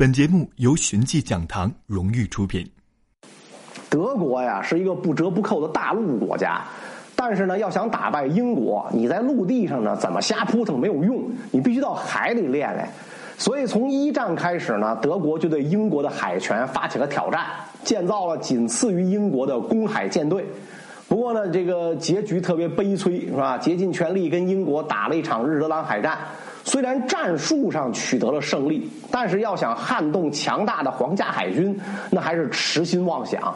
本节目由寻迹讲堂荣誉出品。德国呀是一个不折不扣的大陆国家，但是呢，要想打败英国，你在陆地上呢怎么瞎扑腾没有用，你必须到海里练练。所以从一战开始呢，德国就对英国的海权发起了挑战，建造了仅次于英国的公海舰队。不过呢，这个结局特别悲催，是吧？竭尽全力跟英国打了一场日德兰海战。虽然战术上取得了胜利，但是要想撼动强大的皇家海军，那还是痴心妄想。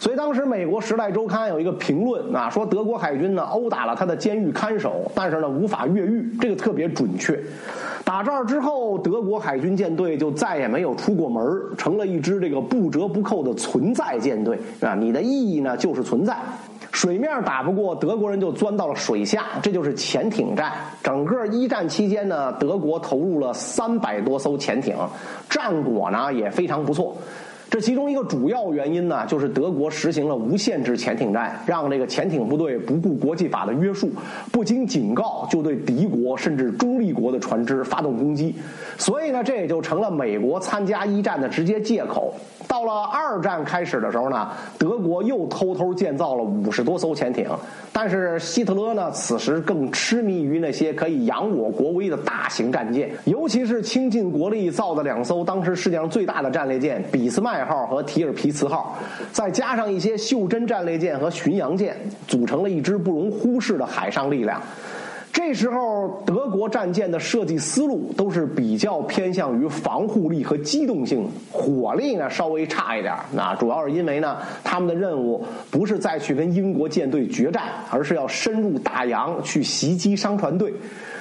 所以当时美国《时代周刊》有一个评论啊，说德国海军呢殴打了他的监狱看守，但是呢无法越狱，这个特别准确。打这儿之后，德国海军舰队就再也没有出过门成了一支这个不折不扣的存在舰队啊。你的意义呢就是存在。水面打不过德国人，就钻到了水下，这就是潜艇战。整个一战期间呢，德国投入了三百多艘潜艇，战果呢也非常不错。这其中一个主要原因呢，就是德国实行了无限制潜艇战，让这个潜艇部队不顾国际法的约束，不经警告就对敌国甚至中立国的船只发动攻击。所以呢，这也就成了美国参加一战的直接借口。到了二战开始的时候呢，德国又偷偷建造了五十多艘潜艇，但是希特勒呢，此时更痴迷于那些可以扬我国威的大型战舰，尤其是倾尽国力造的两艘当时世界上最大的战列舰“俾斯麦号”和“提尔皮茨号”，再加上一些袖珍战列舰和巡洋舰，组成了一支不容忽视的海上力量。这时候，德国战舰的设计思路都是比较偏向于防护力和机动性，火力呢稍微差一点。那主要是因为呢，他们的任务不是再去跟英国舰队决战，而是要深入大洋去袭击商船队。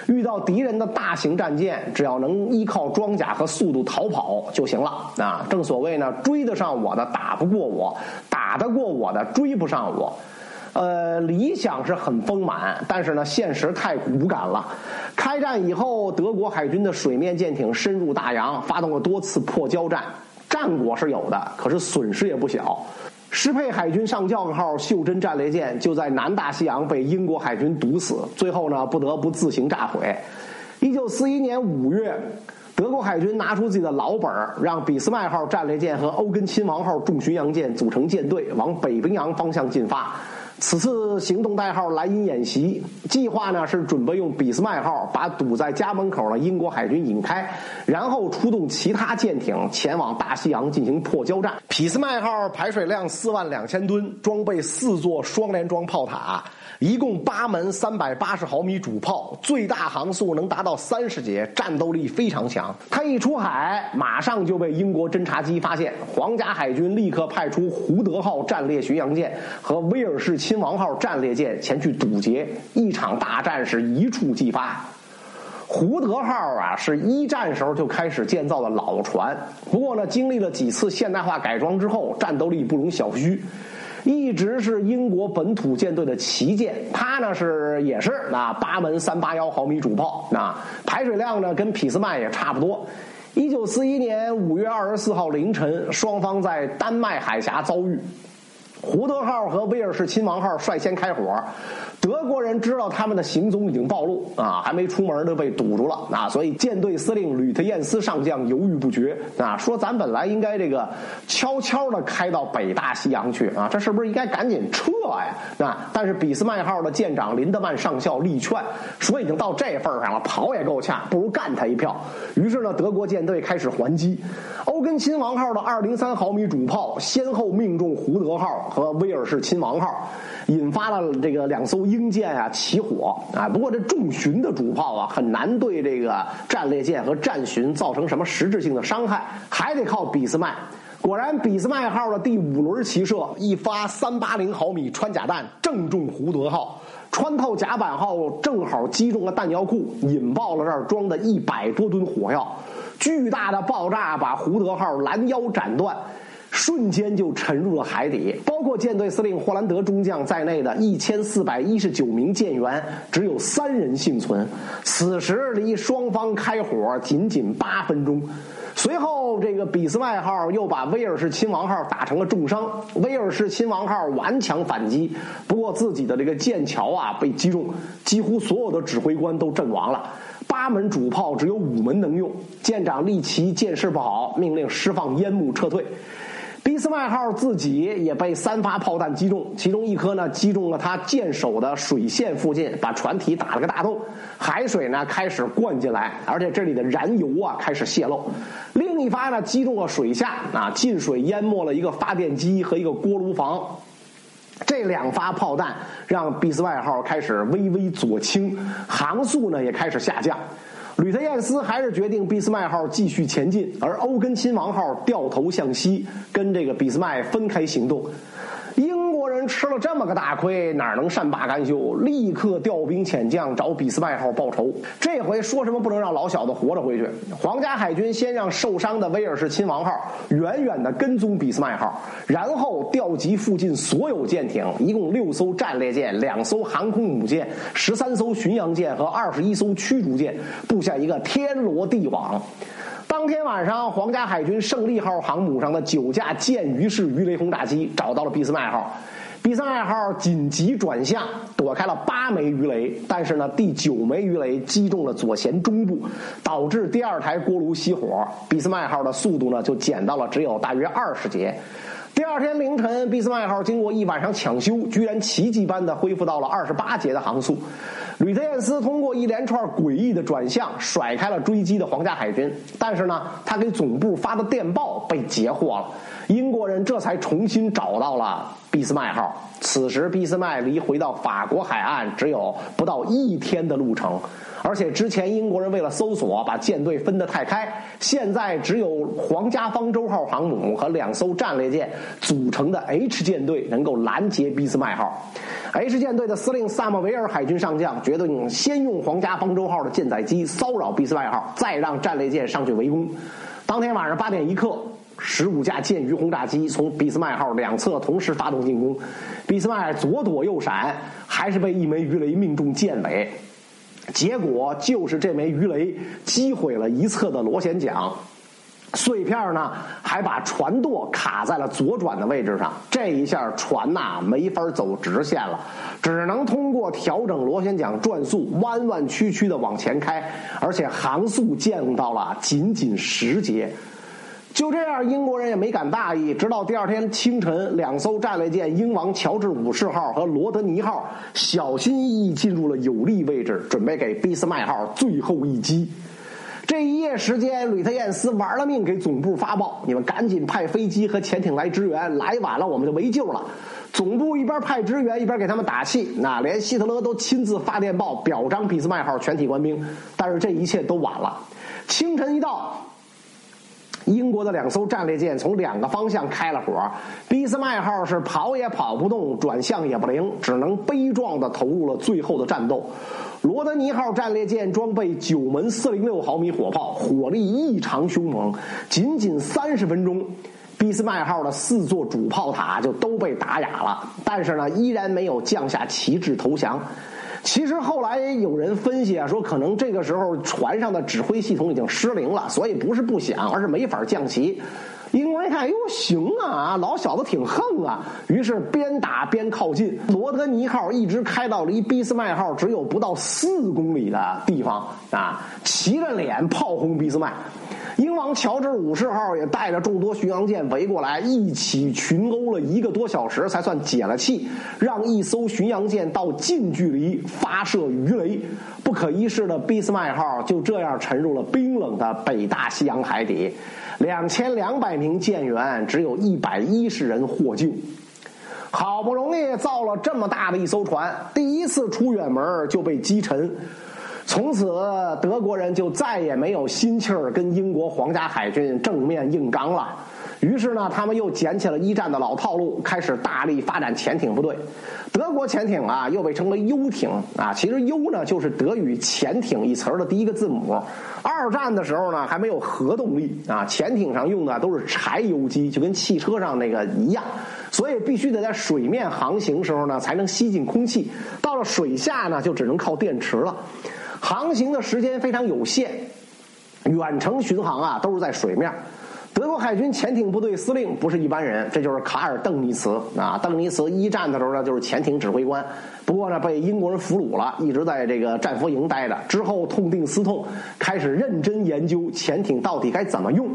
遇到敌人的大型战舰，只要能依靠装甲和速度逃跑就行了。啊，正所谓呢，追得上我的打不过我，打得过我的追不上我。呃，理想是很丰满，但是呢，现实太骨感了。开战以后，德国海军的水面舰艇深入大洋，发动了多次破交战，战果是有的，可是损失也不小。施佩海军上将号袖珍战列舰就在南大西洋被英国海军堵死，最后呢，不得不自行炸毁。一九四一年五月，德国海军拿出自己的老本儿，让俾斯麦号战列舰和欧根亲王号重巡洋舰组成舰队，往北冰洋方向进发。此次行动代号“莱茵演习”，计划呢是准备用俾斯麦号把堵在家门口的英国海军引开，然后出动其他舰艇前往大西洋进行破交战。俾斯麦号排水量四万两千吨，装备四座双联装炮塔。一共八门三百八十毫米主炮，最大航速能达到三十节，战斗力非常强。他一出海，马上就被英国侦察机发现。皇家海军立刻派出胡德号战列巡洋舰和威尔士亲王号战列舰前去堵截，一场大战是一触即发。胡德号啊，是一战时候就开始建造的老船，不过呢，经历了几次现代化改装之后，战斗力不容小觑。一直是英国本土舰队的旗舰，它呢是也是啊八门三八幺毫米主炮啊，排水量呢跟匹斯麦也差不多。一九四一年五月二十四号凌晨，双方在丹麦海峡遭遇。胡德号和威尔士亲王号率先开火，德国人知道他们的行踪已经暴露啊，还没出门就被堵住了啊，所以舰队司令吕特晏斯上将犹豫不决啊，说咱本来应该这个悄悄的开到北大西洋去啊，这是不是应该赶紧撤呀？啊，但是俾斯麦号的舰长林德曼上校力劝，说已经到这份上了，跑也够呛，不如干他一票。于是呢，德国舰队开始还击，欧根亲王号的二零三毫米主炮先后命中胡德号。和威尔士亲王号引发了这个两艘英舰啊起火啊，不过这重巡的主炮啊很难对这个战列舰和战巡造成什么实质性的伤害，还得靠俾斯麦。果然，俾斯麦号的第五轮齐射，一发三八零毫米穿甲弹正中胡德号，穿透甲板后正好击中了弹药库，引爆了这儿装的一百多吨火药，巨大的爆炸把胡德号拦腰斩断。瞬间就沉入了海底，包括舰队司令霍兰德中将在内的一千四百一十九名舰员，只有三人幸存。此时离双方开火仅仅八分钟。随后，这个俾斯麦号又把威尔士亲王号打成了重伤。威尔士亲王号顽强反击，不过自己的这个舰桥啊被击中，几乎所有的指挥官都阵亡了。八门主炮只有五门能用。舰长利奇见势不好，命令释放烟幕撤退。俾斯麦号自己也被三发炮弹击中，其中一颗呢击中了他舰首的水线附近，把船体打了个大洞，海水呢开始灌进来，而且这里的燃油啊开始泄漏。另一发呢击中了水下，啊进水淹没了一个发电机和一个锅炉房。这两发炮弹让俾斯麦号开始微微左倾，航速呢也开始下降。吕特晏斯还是决定俾斯麦号继续前进，而欧根亲王号掉头向西，跟这个俾斯麦分开行动。国人吃了这么个大亏，哪能善罢甘休？立刻调兵遣将找俾斯麦号报仇。这回说什么不能让老小子活着回去？皇家海军先让受伤的威尔士亲王号远远的跟踪俾斯麦号，然后调集附近所有舰艇，一共六艘战列舰、两艘航空母舰、十三艘巡洋舰和二十一艘驱逐舰，布下一个天罗地网。当天晚上，皇家海军胜利号航母上的九架舰鱼式鱼雷轰炸机找到了俾斯麦号，俾斯麦号紧急转向，躲开了八枚鱼雷，但是呢，第九枚鱼雷击中了左舷中部，导致第二台锅炉熄火，俾斯麦号的速度呢就减到了只有大约二十节。第二天凌晨，俾斯麦号经过一晚上抢修，居然奇迹般的恢复到了二十八节的航速。吕特晏斯通过一连串诡异的转向，甩开了追击的皇家海军。但是呢，他给总部发的电报被截获了，英国人这才重新找到了俾斯麦号。此时，俾斯麦离回到法国海岸只有不到一天的路程。而且之前英国人为了搜索，把舰队分得太开，现在只有皇家方舟号航母和两艘战列舰组成的 H 舰队能够拦截俾斯麦号。H 舰队的司令萨默维尔海军上将决定先用皇家方舟号的舰载机骚扰俾斯麦号，再让战列舰上去围攻。当天晚上八点一刻，十五架舰鱼轰炸机从俾斯麦号两侧同时发动进攻，俾斯麦左躲右闪，还是被一枚鱼雷命中舰尾。结果就是这枚鱼雷击毁了一侧的螺旋桨，碎片呢还把船舵卡在了左转的位置上。这一下船呐没法走直线了，只能通过调整螺旋桨转速，弯弯曲曲的往前开，而且航速降到了仅仅十节。就这样，英国人也没敢大意。直到第二天清晨，两艘战列舰“英王乔治五世号”和“罗德尼号”小心翼翼进入了有利位置，准备给俾斯麦号最后一击。这一夜时间，吕特晏斯玩了命给总部发报：“你们赶紧派飞机和潜艇来支援，来晚了我们就没救了。”总部一边派支援，一边给他们打气。那连希特勒都亲自发电报表彰俾斯麦号全体官兵。但是这一切都晚了。清晨一到。英国的两艘战列舰从两个方向开了火，俾斯麦号是跑也跑不动，转向也不灵，只能悲壮地投入了最后的战斗。罗德尼号战列舰装备九门四零六毫米火炮，火力异常凶猛。仅仅三十分钟，俾斯麦号的四座主炮塔就都被打哑了，但是呢，依然没有降下旗帜投降。其实后来有人分析啊，说可能这个时候船上的指挥系统已经失灵了，所以不是不响，而是没法降旗。英国人一看，哟，行啊，老小子挺横啊，于是边打边靠近。罗德尼号一直开到离俾斯麦号只有不到四公里的地方啊，骑着脸炮轰俾斯麦。英王乔治五世号也带着众多巡洋舰围过来，一起群殴了一个多小时，才算解了气，让一艘巡洋舰到近距离发射鱼雷。不可一世的俾斯麦号就这样沉入了冰冷的北大西洋海底，两千两百名舰员，只有一百一十人获救。好不容易造了这么大的一艘船，第一次出远门就被击沉。从此，德国人就再也没有心气儿跟英国皇家海军正面硬刚了。于是呢，他们又捡起了一战的老套路，开始大力发展潜艇部队。德国潜艇啊，又被称为 U 艇啊。其实 U 呢，就是德语“潜艇”一词儿的第一个字母。二战的时候呢，还没有核动力啊，潜艇上用的都是柴油机，就跟汽车上那个一样，所以必须得在水面航行时候呢，才能吸进空气。到了水下呢，就只能靠电池了。航行的时间非常有限，远程巡航啊都是在水面。德国海军潜艇部队司令不是一般人，这就是卡尔·邓尼茨啊。邓尼茨一战的时候呢，就是潜艇指挥官，不过呢被英国人俘虏了，一直在这个战俘营待着。之后痛定思痛，开始认真研究潜艇到底该怎么用。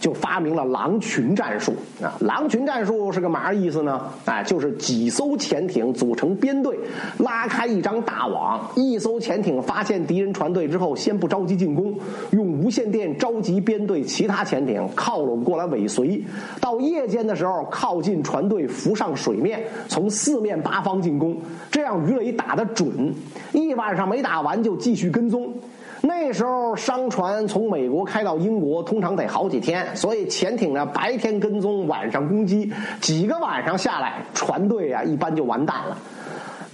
就发明了狼群战术啊！狼群战术是个嘛意思呢？哎，就是几艘潜艇组成编队，拉开一张大网。一艘潜艇发现敌人船队之后，先不着急进攻，用无线电召集编队其他潜艇靠拢过来尾随。到夜间的时候，靠近船队浮上水面，从四面八方进攻。这样鱼雷打得准，一晚上没打完就继续跟踪。那时候商船从美国开到英国，通常得好几天，所以潜艇呢白天跟踪，晚上攻击，几个晚上下来，船队啊一般就完蛋了。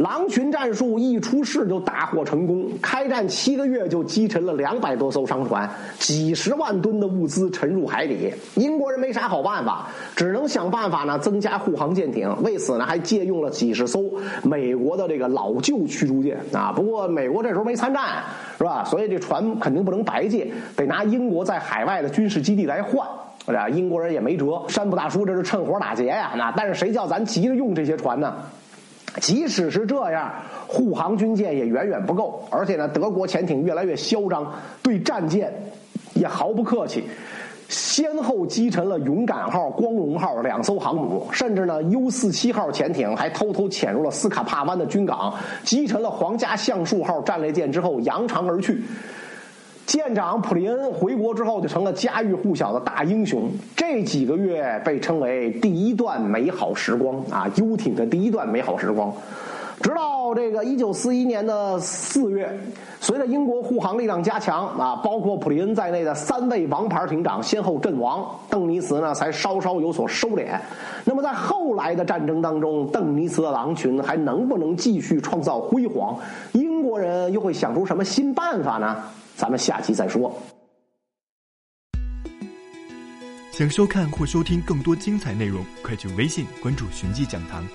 狼群战术一出世就大获成功，开战七个月就击沉了两百多艘商船，几十万吨的物资沉入海底。英国人没啥好办法，只能想办法呢增加护航舰艇。为此呢，还借用了几十艘美国的这个老旧驱逐舰啊。不过美国这时候没参战，是吧？所以这船肯定不能白借，得拿英国在海外的军事基地来换。英国人也没辙。山姆大叔这是趁火打劫呀！那但是谁叫咱急着用这些船呢？即使是这样，护航军舰也远远不够，而且呢，德国潜艇越来越嚣张，对战舰也毫不客气，先后击沉了“勇敢号”“光荣号”两艘航母，甚至呢，U 四七号潜艇还偷偷潜入了斯卡帕湾的军港，击沉了“皇家橡树号”战列舰之后扬长而去。舰长普利恩回国之后就成了家喻户晓的大英雄。这几个月被称为第一段美好时光啊，游艇的第一段美好时光。直到这个一九四一年的四月，随着英国护航力量加强啊，包括普利恩在内的三位王牌艇长先后阵亡，邓尼茨呢才稍稍有所收敛。那么在后来的战争当中，邓尼茨的狼群还能不能继续创造辉煌？英国人又会想出什么新办法呢？咱们下期再说。想收看或收听更多精彩内容，快去微信关注“寻迹讲堂”。